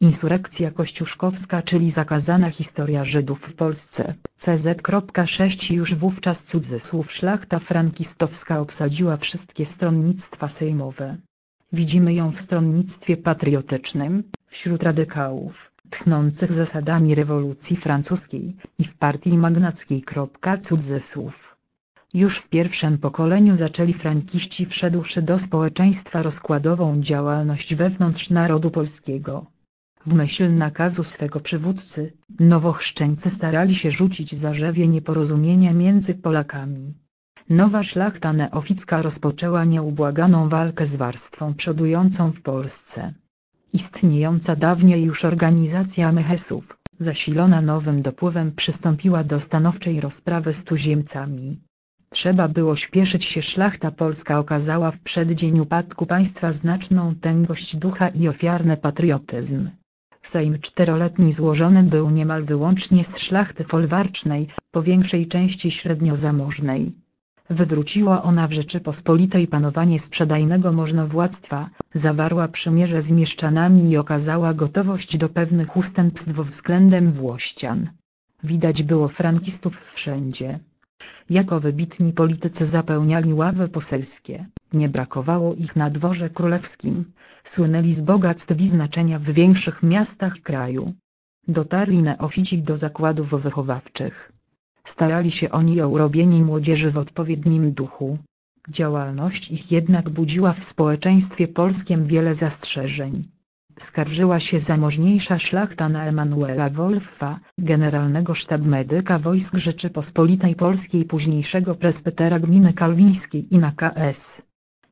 Insurekcja kościuszkowska czyli zakazana historia Żydów w Polsce, CZ.6 Już wówczas cudzysłów szlachta frankistowska obsadziła wszystkie stronnictwa sejmowe. Widzimy ją w stronnictwie patriotycznym, wśród radykałów, tchnących zasadami rewolucji francuskiej, i w partii magnackiej. Cudzysłów. Już w pierwszym pokoleniu zaczęli frankiści wszedłszy do społeczeństwa rozkładową działalność wewnątrz narodu polskiego. W myśl nakazu swego przywódcy, nowochrzczeńcy starali się rzucić zarzewie nieporozumienia między Polakami. Nowa szlachta neoficka rozpoczęła nieubłaganą walkę z warstwą przodującą w Polsce. Istniejąca dawniej już organizacja Mechesów, zasilona nowym dopływem przystąpiła do stanowczej rozprawy z tuziemcami. Trzeba było śpieszyć się szlachta polska okazała w przeddzień upadku państwa znaczną tęgość ducha i ofiarny patriotyzm. Sejm czteroletni złożony był niemal wyłącznie z szlachty folwarcznej, po większej części średniozamożnej. Wywróciła ona w Rzeczypospolitej panowanie sprzedajnego możnowładztwa, zawarła przymierze z mieszczanami i okazała gotowość do pewnych ustępstw względem Włościan. Widać było frankistów wszędzie. Jako wybitni politycy zapełniali ławy poselskie, nie brakowało ich na dworze królewskim, słynęli z bogactw i znaczenia w większych miastach kraju. Dotarli neofici do zakładów wychowawczych. Starali się oni o urobienie młodzieży w odpowiednim duchu. Działalność ich jednak budziła w społeczeństwie polskim wiele zastrzeżeń. Skarżyła się zamożniejsza szlachta na Emanuela Wolfa, generalnego sztabmedyka wojsk Rzeczypospolitej Polskiej późniejszego presbytera gminy kalwińskiej i na KS.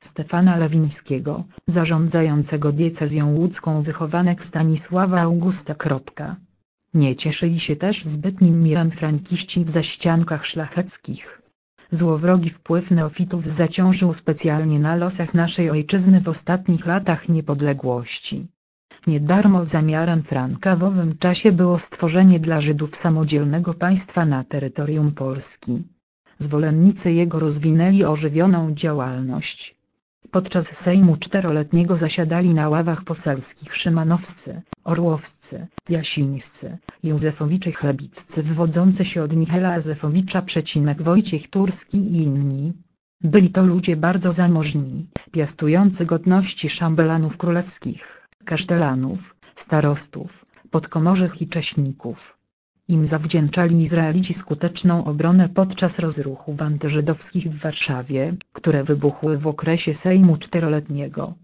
Stefana Lewińskiego, zarządzającego diecezją łódzką wychowanek Stanisława Augusta. Nie cieszyli się też zbytnim mirem frankiści w zaściankach szlacheckich. Złowrogi wpływ neofitów zaciążył specjalnie na losach naszej ojczyzny w ostatnich latach niepodległości. Nie darmo zamiarem Franka w owym czasie było stworzenie dla Żydów samodzielnego państwa na terytorium Polski. Zwolennicy jego rozwinęli ożywioną działalność. Podczas Sejmu Czteroletniego zasiadali na ławach poselskich Szymanowscy, Orłowscy, Jasińscy, Józefowicze Chlebiccy wywodzący się od Michała Zefowicza przecinek Wojciech Turski i inni. Byli to ludzie bardzo zamożni, piastujący godności szambelanów królewskich, kasztelanów, starostów, podkomorzych i cześników. Im zawdzięczali Izraelici skuteczną obronę podczas rozruchów antyżydowskich w Warszawie, które wybuchły w okresie Sejmu Czteroletniego.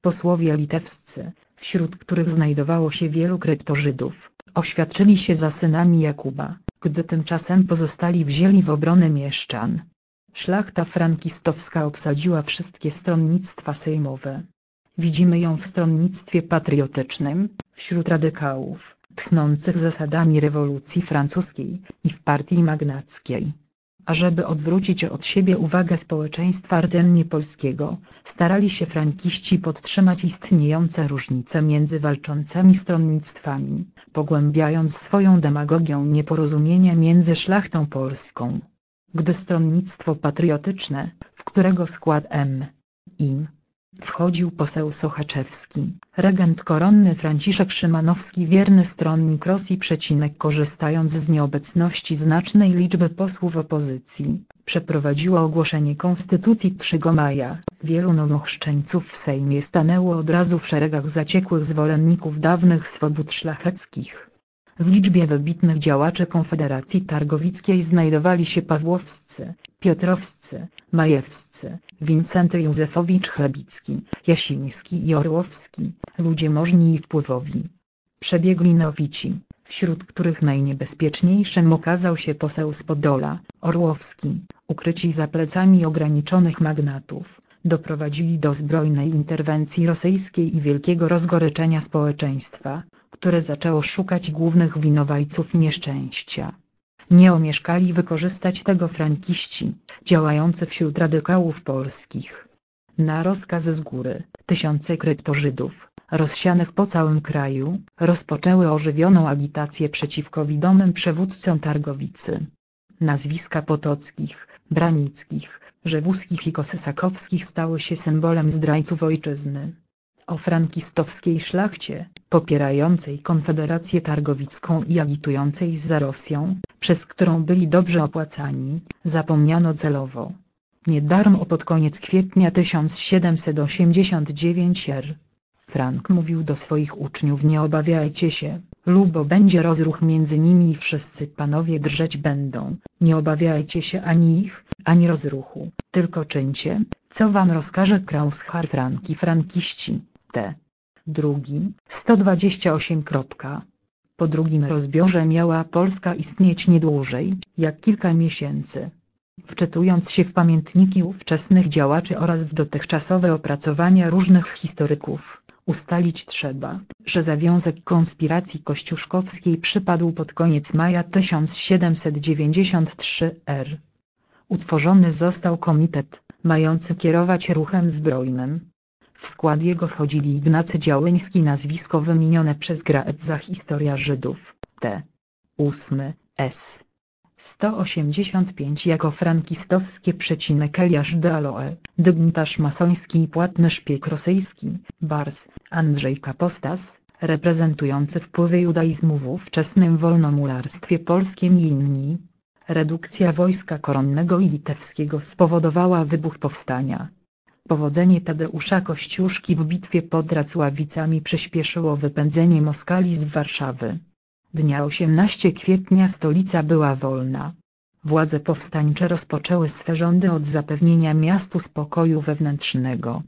Posłowie litewscy, wśród których znajdowało się wielu kryptożydów, oświadczyli się za synami Jakuba, gdy tymczasem pozostali wzięli w obronę mieszczan. Szlachta frankistowska obsadziła wszystkie stronnictwa sejmowe. Widzimy ją w stronnictwie patriotycznym, wśród radykałów, tchnących zasadami rewolucji francuskiej, i w partii magnackiej. Ażeby odwrócić od siebie uwagę społeczeństwa rdzennie polskiego, starali się frankiści podtrzymać istniejące różnice między walczącymi stronnictwami, pogłębiając swoją demagogią nieporozumienia między szlachtą polską. Gdy stronnictwo patriotyczne, w którego skład M. Im Wchodził poseł Sochaczewski, regent koronny Franciszek Szymanowski wierny stronnik Rosji. Korzystając z nieobecności znacznej liczby posłów opozycji, przeprowadziło ogłoszenie konstytucji 3 maja. Wielu nowochrzczeńców w Sejmie stanęło od razu w szeregach zaciekłych zwolenników dawnych swobód szlacheckich. W liczbie wybitnych działaczy Konfederacji Targowickiej znajdowali się Pawłowscy, Piotrowscy, Majewscy, Wincenty Józefowicz Chlebicki, Jasiński i Orłowski, ludzie możni i wpływowi. Przebiegli nowici, wśród których najniebezpieczniejszym okazał się poseł z Orłowski, ukryci za plecami ograniczonych magnatów, doprowadzili do zbrojnej interwencji rosyjskiej i wielkiego rozgoryczenia społeczeństwa, które zaczęło szukać głównych winowajców nieszczęścia. Nie omieszkali wykorzystać tego frankiści, działający wśród radykałów polskich. Na rozkaz z góry, tysiące kryptożydów, rozsianych po całym kraju, rozpoczęły ożywioną agitację przeciwko widomym przewódcom Targowicy. Nazwiska Potockich, Branickich, Rzewuskich i Kosysakowskich stały się symbolem zdrajców ojczyzny. O frankistowskiej szlachcie, popierającej Konfederację Targowicką i agitującej za Rosją, przez którą byli dobrze opłacani, zapomniano celowo. Niedarmo pod koniec kwietnia 1789 r. Frank mówił do swoich uczniów nie obawiajcie się, lubo będzie rozruch między nimi i wszyscy panowie drżeć będą, nie obawiajcie się ani ich, ani rozruchu, tylko czyńcie, co wam rozkaże Krauschar Franki Frankiści, t. Drugi, 128. Po drugim rozbiorze miała Polska istnieć nie dłużej, jak kilka miesięcy. Wczytując się w pamiętniki ówczesnych działaczy oraz w dotychczasowe opracowania różnych historyków, ustalić trzeba, że zawiązek konspiracji kościuszkowskiej przypadł pod koniec maja 1793 r. Utworzony został komitet, mający kierować ruchem zbrojnym. W skład jego wchodzili Ignacy Działyński nazwisko wymienione przez Graetza Historia Żydów, t. 8, s. 185 jako frankistowskie przecinek Eliasz de Aloe, dygnitarz masoński i płatny szpieg rosyjski, Bars, Andrzej Kapostas, reprezentujący wpływy judaizmu w ówczesnym wolnomularstwie polskim i inni. Redukcja wojska koronnego i litewskiego spowodowała wybuch powstania. Powodzenie Tadeusza Kościuszki w bitwie pod Racławicami przyspieszyło wypędzenie Moskali z Warszawy. Dnia 18 kwietnia stolica była wolna. Władze powstańcze rozpoczęły swe rządy od zapewnienia miastu spokoju wewnętrznego.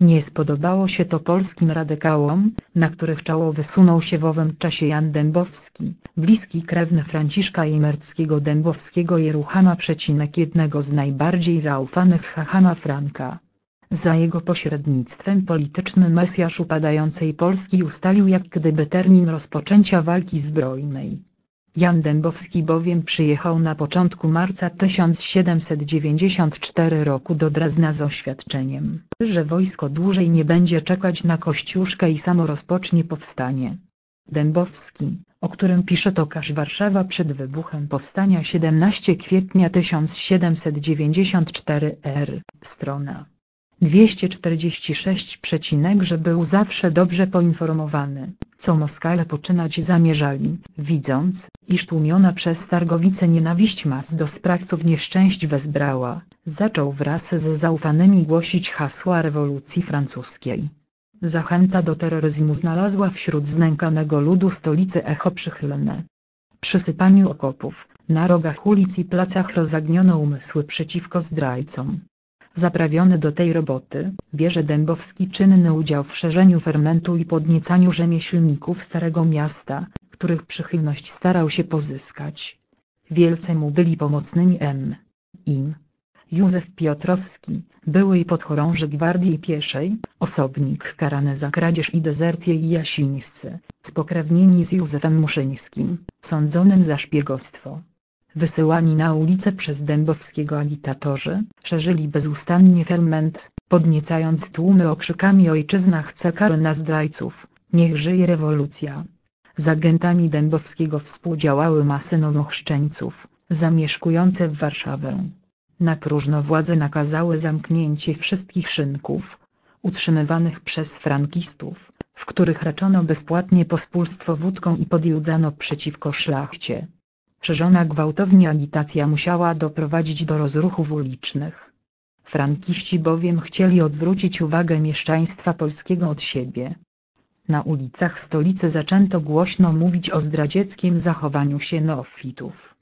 Nie spodobało się to polskim radykałom, na których czoło wysunął się w owym czasie Jan Dębowski, bliski krewny Franciszka Jemerckiego Dębowskiego Jeruchama przecinek jednego z najbardziej zaufanych Hachama Franka. Za jego pośrednictwem polityczny Mesjasz upadającej Polski ustalił jak gdyby termin rozpoczęcia walki zbrojnej. Jan Dębowski bowiem przyjechał na początku marca 1794 roku do Drazna z oświadczeniem, że wojsko dłużej nie będzie czekać na Kościuszkę i samo rozpocznie powstanie. Dębowski, o którym pisze tokarz Warszawa przed wybuchem powstania 17 kwietnia 1794 r. strona 246 że był zawsze dobrze poinformowany, co Moskale poczynać zamierzali, widząc, iż tłumiona przez Targowice nienawiść mas do sprawców nieszczęść wezbrała, zaczął wraz z zaufanymi głosić hasła rewolucji francuskiej. Zachęta do terroryzmu znalazła wśród znękanego ludu stolicy echo przychylne. Przy sypaniu okopów, na rogach ulic i placach rozagniono umysły przeciwko zdrajcom. Zaprawiony do tej roboty, bierze Dębowski czynny udział w szerzeniu fermentu i podniecaniu rzemieślników Starego Miasta, których przychylność starał się pozyskać. Wielce mu byli pomocnymi M. Im. Józef Piotrowski, były i podchorąży Gwardii Pieszej, osobnik karany za kradzież i dezercję i jasińscy, spokrewnieni z Józefem Muszyńskim, sądzonym za szpiegostwo. Wysyłani na ulicę przez dębowskiego agitatorzy, szerzyli bezustannie ferment, podniecając tłumy okrzykami ojczyzna chce kary na zdrajców, niech żyje rewolucja. Z agentami dębowskiego współdziałały masy nowochrzczeńców, zamieszkujące w Warszawę. Na próżno władze nakazały zamknięcie wszystkich szynków, utrzymywanych przez frankistów, w których raczono bezpłatnie pospólstwo wódką i podjudzano przeciwko szlachcie. Szerzona gwałtownie agitacja musiała doprowadzić do rozruchów ulicznych. Frankiści bowiem chcieli odwrócić uwagę mieszczaństwa polskiego od siebie. Na ulicach stolicy zaczęto głośno mówić o zdradzieckim zachowaniu się neofitów.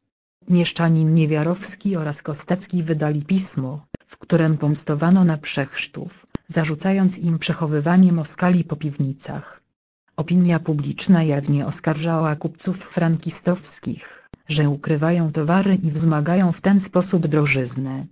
Mieszczanin Niewiarowski oraz Kostecki wydali pismo, w którym pomstowano na przechrztów, zarzucając im przechowywanie moskali po piwnicach. Opinia publiczna jawnie oskarżała kupców frankistowskich że ukrywają towary i wzmagają w ten sposób drożyznę.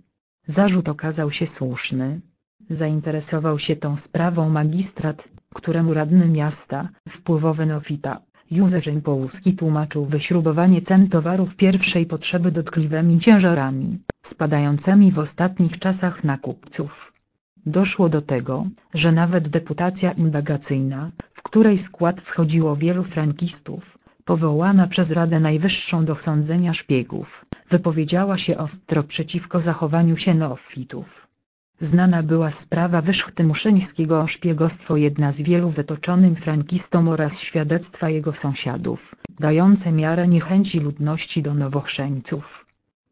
Zarzut okazał się słuszny. Zainteresował się tą sprawą magistrat, któremu radny miasta, wpływowy nofita, Józef Połuski tłumaczył wyśrubowanie cen towarów pierwszej potrzeby dotkliwymi ciężarami, spadającymi w ostatnich czasach na kupców. Doszło do tego, że nawet deputacja indagacyjna, w której skład wchodziło wielu frankistów, powołana przez Radę Najwyższą do sądzenia szpiegów, wypowiedziała się ostro przeciwko zachowaniu się neofitów. Znana była sprawa Wyszchty Muszyńskiego o szpiegostwo jedna z wielu wytoczonym frankistom oraz świadectwa jego sąsiadów, dające miarę niechęci ludności do nowochrzeńców.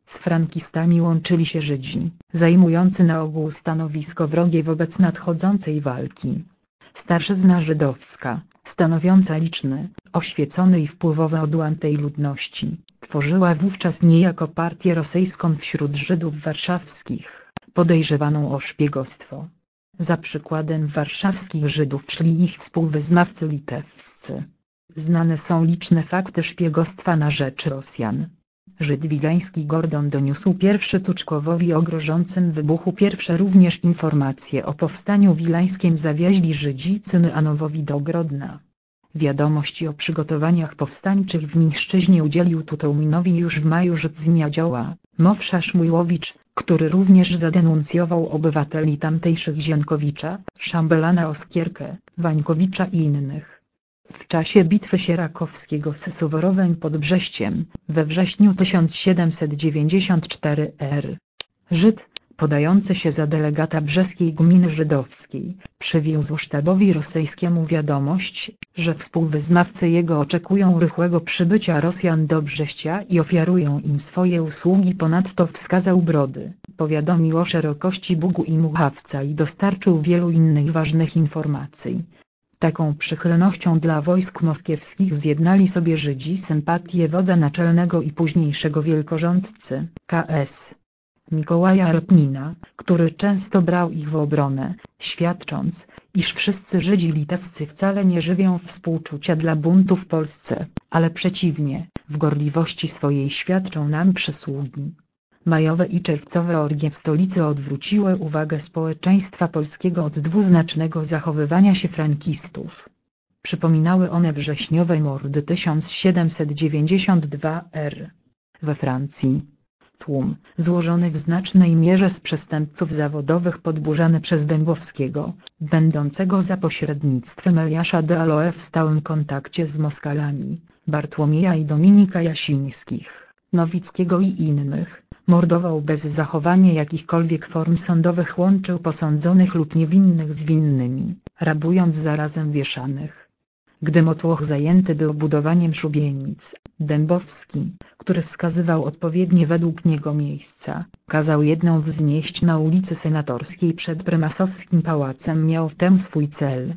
Z frankistami łączyli się Żydzi, zajmujący na ogół stanowisko wrogie wobec nadchodzącej walki. Starszyzna żydowska, stanowiąca liczny, oświecony i wpływowy odłam tej ludności, tworzyła wówczas niejako partię rosyjską wśród Żydów warszawskich, podejrzewaną o szpiegostwo. Za przykładem warszawskich Żydów szli ich współwyznawcy litewscy. Znane są liczne fakty szpiegostwa na rzecz Rosjan. Żyd wileński Gordon doniósł pierwszy Tuczkowowi o grożącym wybuchu pierwsze również informacje o powstaniu wileńskim zawieźli Żydzi Cynyanowowi do Grodna. Wiadomości o przygotowaniach powstańczych w Mińszczyźnie udzielił Tutominowi już w maju Żydzniadzioła, Mowsza Szmujłowicz, który również zadenuncjował obywateli tamtejszych Zienkowicza, Szambelana Oskierkę, Wańkowicza i innych. W czasie bitwy sierakowskiego z Suworowem pod Brześciem, we wrześniu 1794 r. Żyd, podający się za delegata brzeskiej gminy żydowskiej, przywiózł sztabowi rosyjskiemu wiadomość, że współwyznawcy jego oczekują rychłego przybycia Rosjan do Brześcia i ofiarują im swoje usługi ponadto wskazał Brody, powiadomił o szerokości Bugu i Muchawca i dostarczył wielu innych ważnych informacji. Taką przychylnością dla wojsk moskiewskich zjednali sobie Żydzi sympatię wodza naczelnego i późniejszego wielkorządcy, K.S. Mikołaja Repnina, który często brał ich w obronę, świadcząc, iż wszyscy Żydzi litewscy wcale nie żywią współczucia dla buntu w Polsce, ale przeciwnie, w gorliwości swojej świadczą nam przysługi. Majowe i czerwcowe orgie w stolicy odwróciły uwagę społeczeństwa polskiego od dwuznacznego zachowywania się frankistów. Przypominały one wrześniowe mordy 1792 r. we Francji. Tłum, złożony w znacznej mierze z przestępców zawodowych podburzany przez Dębowskiego, będącego za pośrednictwem Eliasza de Aloe w stałym kontakcie z Moskalami, Bartłomieja i Dominika Jasińskich, Nowickiego i innych, mordował bez zachowania jakichkolwiek form sądowych łączył posądzonych lub niewinnych z winnymi, rabując zarazem wieszanych. Gdy Motłoch zajęty był budowaniem szubienic, Dębowski, który wskazywał odpowiednie według niego miejsca, kazał jedną wznieść na ulicy Senatorskiej przed prymasowskim pałacem miał w tem swój cel.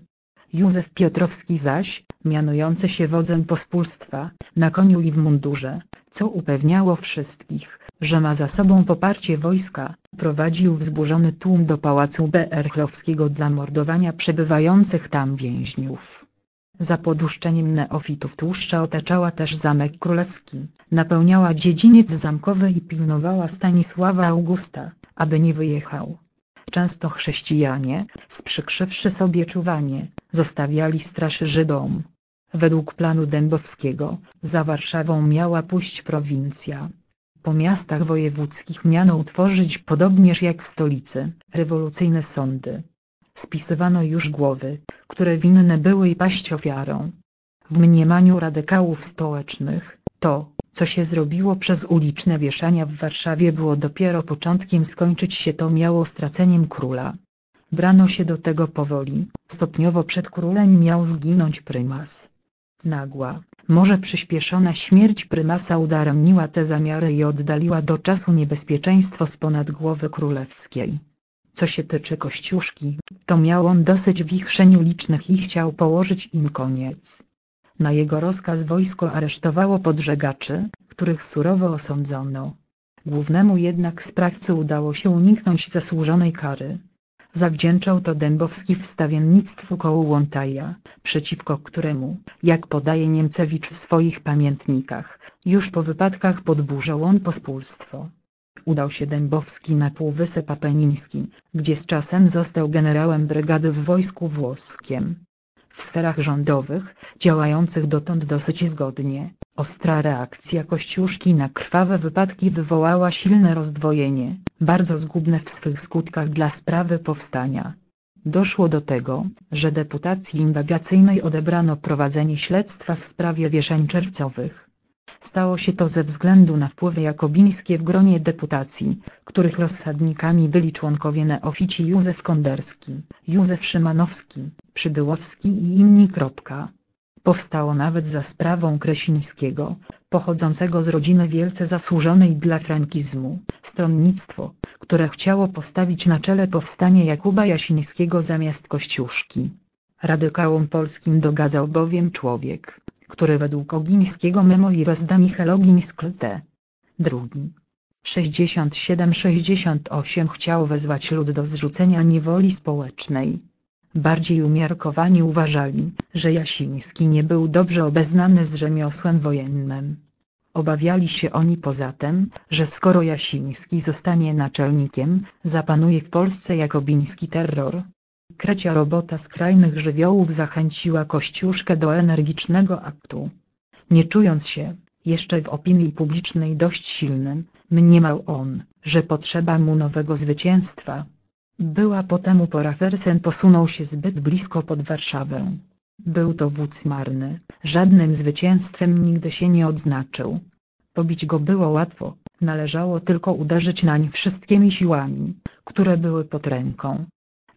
Józef Piotrowski zaś, mianujący się wodzem pospólstwa, na koniu i w mundurze, co upewniało wszystkich, że ma za sobą poparcie wojska, prowadził wzburzony tłum do pałacu Berchlowskiego dla mordowania przebywających tam więźniów. Za poduszczeniem neofitów tłuszcza otaczała też Zamek Królewski, napełniała dziedziniec zamkowy i pilnowała Stanisława Augusta, aby nie wyjechał. Często chrześcijanie, sprzykrzywszy sobie czuwanie, zostawiali straż Żydom. Według planu Dębowskiego, za Warszawą miała pójść prowincja. Po miastach wojewódzkich miano utworzyć podobnież jak w stolicy, rewolucyjne sądy. Spisywano już głowy, które winne były i paść ofiarą. W mniemaniu radykałów stołecznych, to, co się zrobiło przez uliczne wieszania w Warszawie było dopiero początkiem skończyć się to miało straceniem króla. Brano się do tego powoli, stopniowo przed królem miał zginąć prymas. Nagła, może przyspieszona śmierć prymasa udaremniła te zamiary i oddaliła do czasu niebezpieczeństwo z ponad głowy królewskiej. Co się tyczy Kościuszki, to miał on dosyć wichrzeniu licznych i chciał położyć im koniec. Na jego rozkaz wojsko aresztowało podżegaczy, których surowo osądzono. Głównemu jednak sprawcy udało się uniknąć zasłużonej kary. Zawdzięczał to Dębowski wstawiennictwu koło Łątaja, przeciwko któremu, jak podaje Niemcewicz w swoich pamiętnikach, już po wypadkach podburzał on pospólstwo. Udał się Dębowski na Półwysep Apeniński, gdzie z czasem został generałem brygady w wojsku włoskim. W sferach rządowych, działających dotąd dosyć zgodnie, ostra reakcja Kościuszki na krwawe wypadki wywołała silne rozdwojenie, bardzo zgubne w swych skutkach dla sprawy powstania. Doszło do tego, że deputacji indagacyjnej odebrano prowadzenie śledztwa w sprawie wieszań czerwcowych. Stało się to ze względu na wpływy jakobińskie w gronie deputacji, których rozsadnikami byli członkowie neofici Józef Konderski, Józef Szymanowski, Przybyłowski i inni. Powstało nawet za sprawą Kresińskiego, pochodzącego z rodziny wielce zasłużonej dla frankizmu, stronnictwo, które chciało postawić na czele powstanie Jakuba Jasińskiego zamiast Kościuszki. Radykałom polskim dogadzał bowiem człowiek, który według Ogińskiego Memoires da Michelogińsk t. Drugi. 67-68 chciał wezwać lud do zrzucenia niewoli społecznej. Bardziej umiarkowani uważali, że Jasiński nie był dobrze obeznany z rzemiosłem wojennym. Obawiali się oni poza tym, że skoro Jasiński zostanie naczelnikiem, zapanuje w Polsce jakobiński terror. Krecia robota skrajnych żywiołów zachęciła Kościuszkę do energicznego aktu. Nie czując się, jeszcze w opinii publicznej dość silnym, mniemał on, że potrzeba mu nowego zwycięstwa. Była potem pora Fersen posunął się zbyt blisko pod Warszawę. Był to wódz marny, żadnym zwycięstwem nigdy się nie odznaczył. Pobić go było łatwo, należało tylko uderzyć nań wszystkimi siłami, które były pod ręką.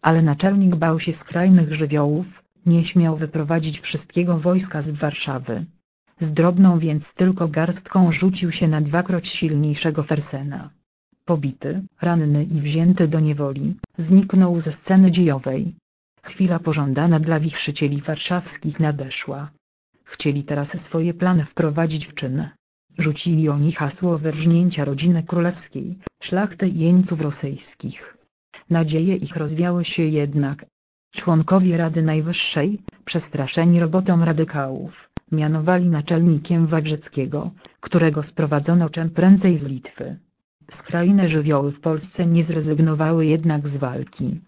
Ale naczelnik bał się skrajnych żywiołów, nie śmiał wyprowadzić wszystkiego wojska z Warszawy. Z drobną więc tylko garstką rzucił się na dwakroć silniejszego Fersena. Pobity, ranny i wzięty do niewoli, zniknął ze sceny dziejowej. Chwila pożądana dla wichrzycieli warszawskich nadeszła. Chcieli teraz swoje plany wprowadzić w czyn. Rzucili oni hasło wyrżnięcia rodziny królewskiej, szlachty i jeńców rosyjskich. Nadzieje ich rozwiały się jednak. Członkowie Rady Najwyższej, przestraszeni robotą radykałów, mianowali naczelnikiem Wawrzeckiego, którego sprowadzono czym prędzej z Litwy. Skrajne żywioły w Polsce nie zrezygnowały jednak z walki.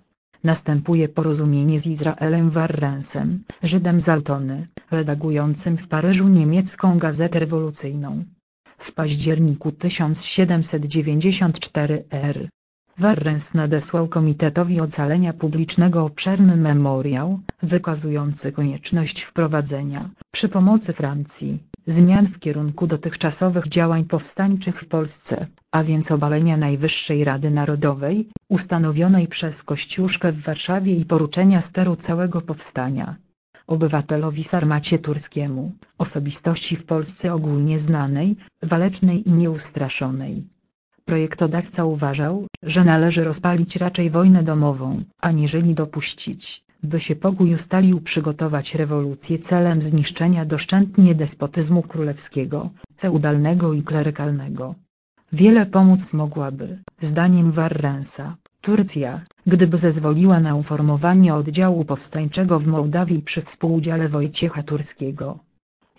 Następuje porozumienie z Izraelem Warrensem, Żydem z Altony, redagującym w Paryżu niemiecką gazetę rewolucyjną. W październiku 1794 r. Warrens nadesłał Komitetowi Ocalenia Publicznego obszerny memoriał, wykazujący konieczność wprowadzenia, przy pomocy Francji, zmian w kierunku dotychczasowych działań powstańczych w Polsce, a więc obalenia Najwyższej Rady Narodowej, ustanowionej przez Kościuszkę w Warszawie i poruczenia steru całego powstania. Obywatelowi Sarmacie Turskiemu, osobistości w Polsce ogólnie znanej, walecznej i nieustraszonej. Projektodawca uważał, że należy rozpalić raczej wojnę domową, aniżeli dopuścić, by się pokój ustalił przygotować rewolucję celem zniszczenia doszczętnie despotyzmu królewskiego, feudalnego i klerykalnego. Wiele pomóc mogłaby, zdaniem Warrensa, Turcja, gdyby zezwoliła na uformowanie oddziału powstańczego w Mołdawii przy współudziale Wojciecha Turskiego.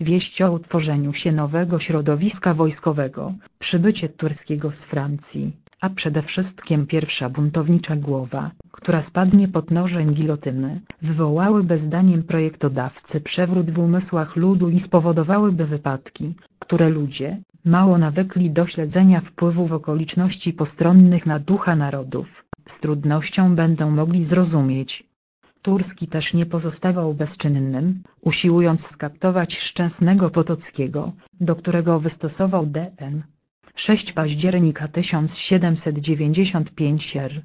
Wieść o utworzeniu się nowego środowiska wojskowego, przybycie Turskiego z Francji, a przede wszystkim pierwsza buntownicza głowa, która spadnie pod nożem gilotyny, wywołałyby zdaniem projektodawcy przewrót w umysłach ludu i spowodowałyby wypadki, które ludzie, mało nawykli do śledzenia wpływów okoliczności postronnych na ducha narodów, z trudnością będą mogli zrozumieć. Turski też nie pozostawał bezczynnym, usiłując skaptować Szczęsnego Potockiego, do którego wystosował D.N. 6 października 1795 r.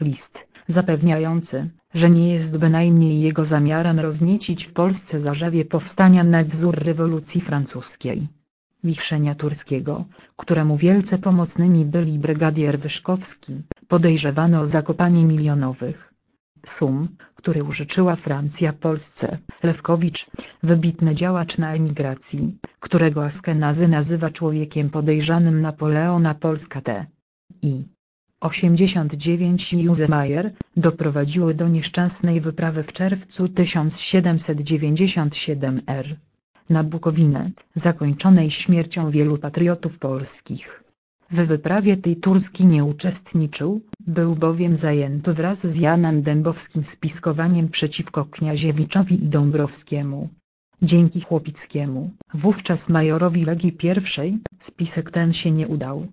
List, zapewniający, że nie jest bynajmniej jego zamiarem rozniecić w Polsce zarzewie powstania na wzór rewolucji francuskiej. Wichrzenia Turskiego, któremu wielce pomocnymi byli brygadier Wyszkowski, podejrzewano o zakopanie milionowych sum, które użyczyła Francja Polsce. Lewkowicz, wybitny działacz na emigracji, którego Askenazy nazywa człowiekiem podejrzanym Napoleona Polska T. I. 89 i Mayer, doprowadziły do nieszczęsnej wyprawy w czerwcu 1797 r. na Bukowinę, zakończonej śmiercią wielu patriotów polskich. W wyprawie tej Turski nie uczestniczył, był bowiem zajęty wraz z Janem Dębowskim spiskowaniem przeciwko Kniaziewiczowi i Dąbrowskiemu. Dzięki Chłopickiemu, wówczas majorowi Legii I, spisek ten się nie udał.